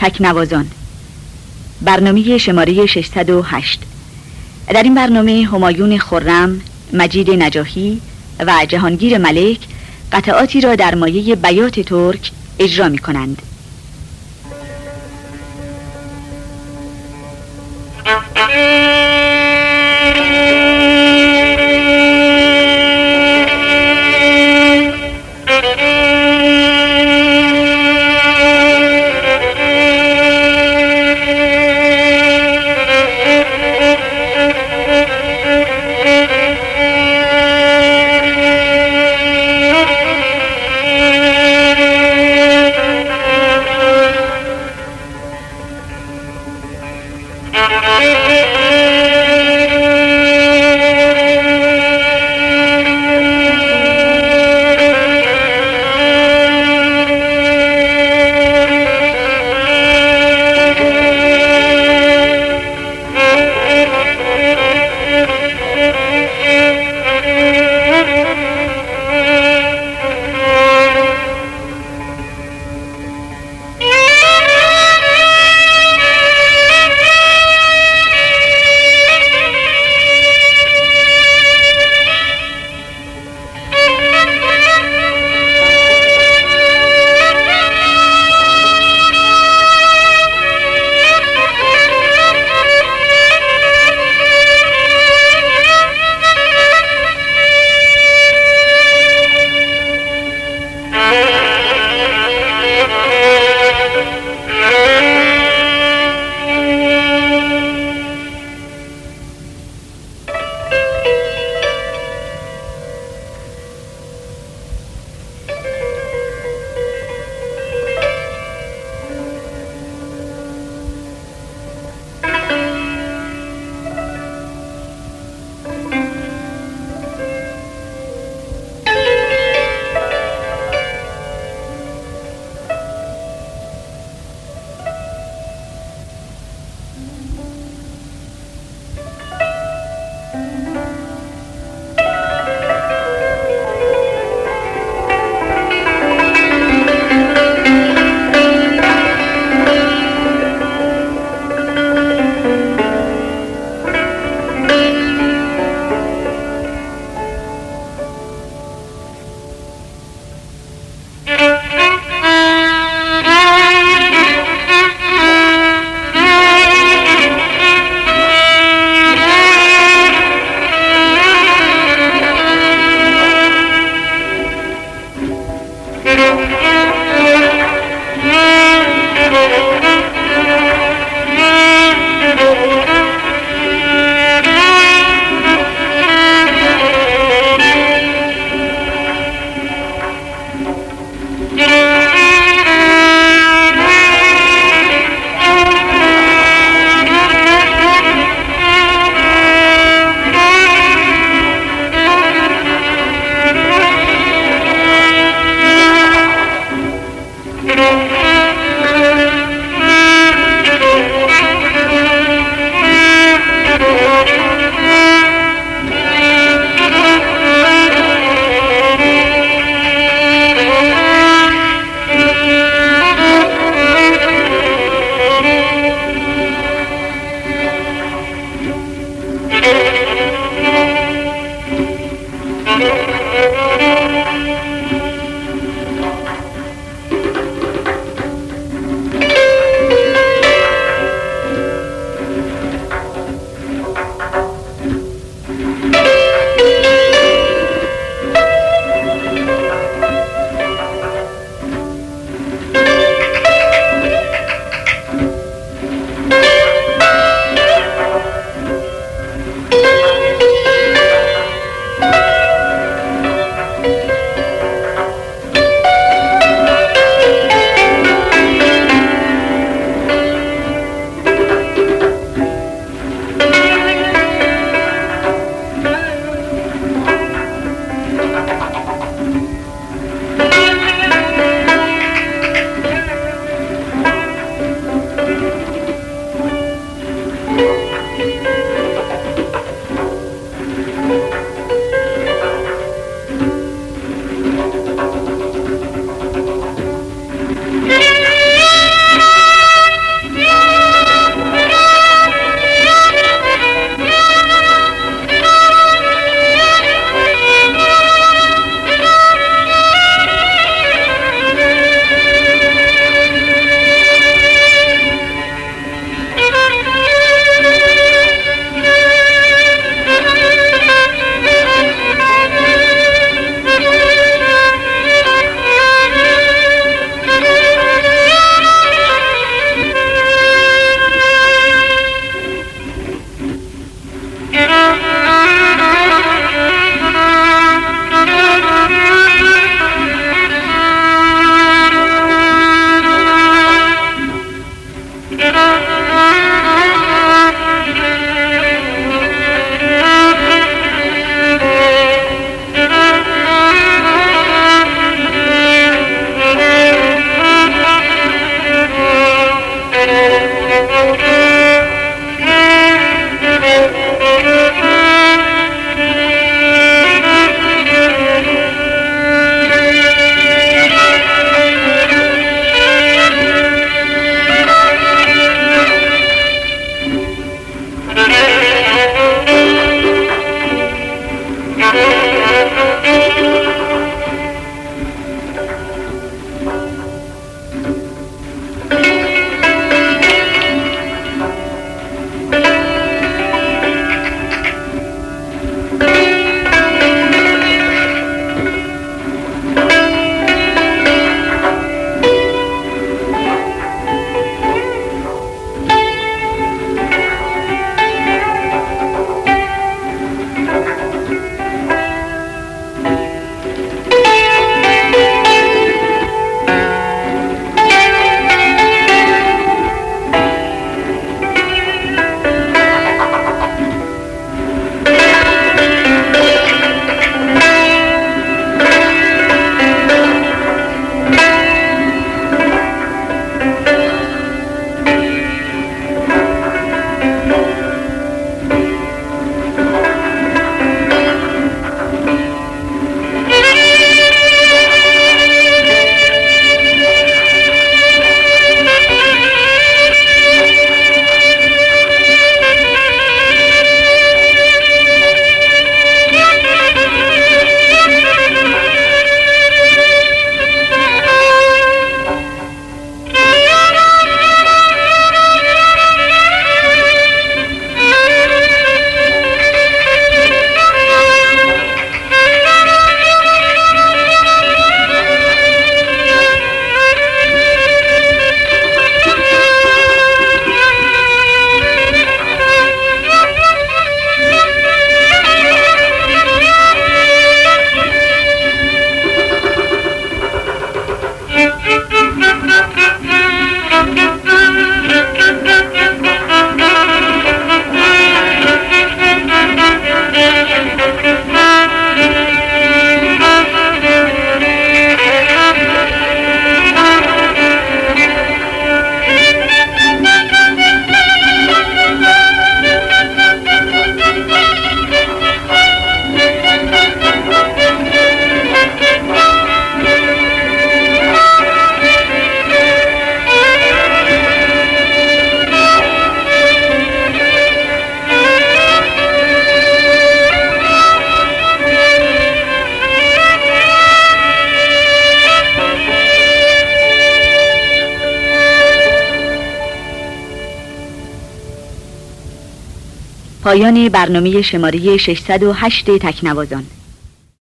تکنوازان برنامه شماره 608 در این برنامه همایون خرم، مجید نجاهی و جهانگیر ملک قطعاتی را در مایه بیات ترک اجرا می کنند. پایان برنامه شماره 608 تکنوازان.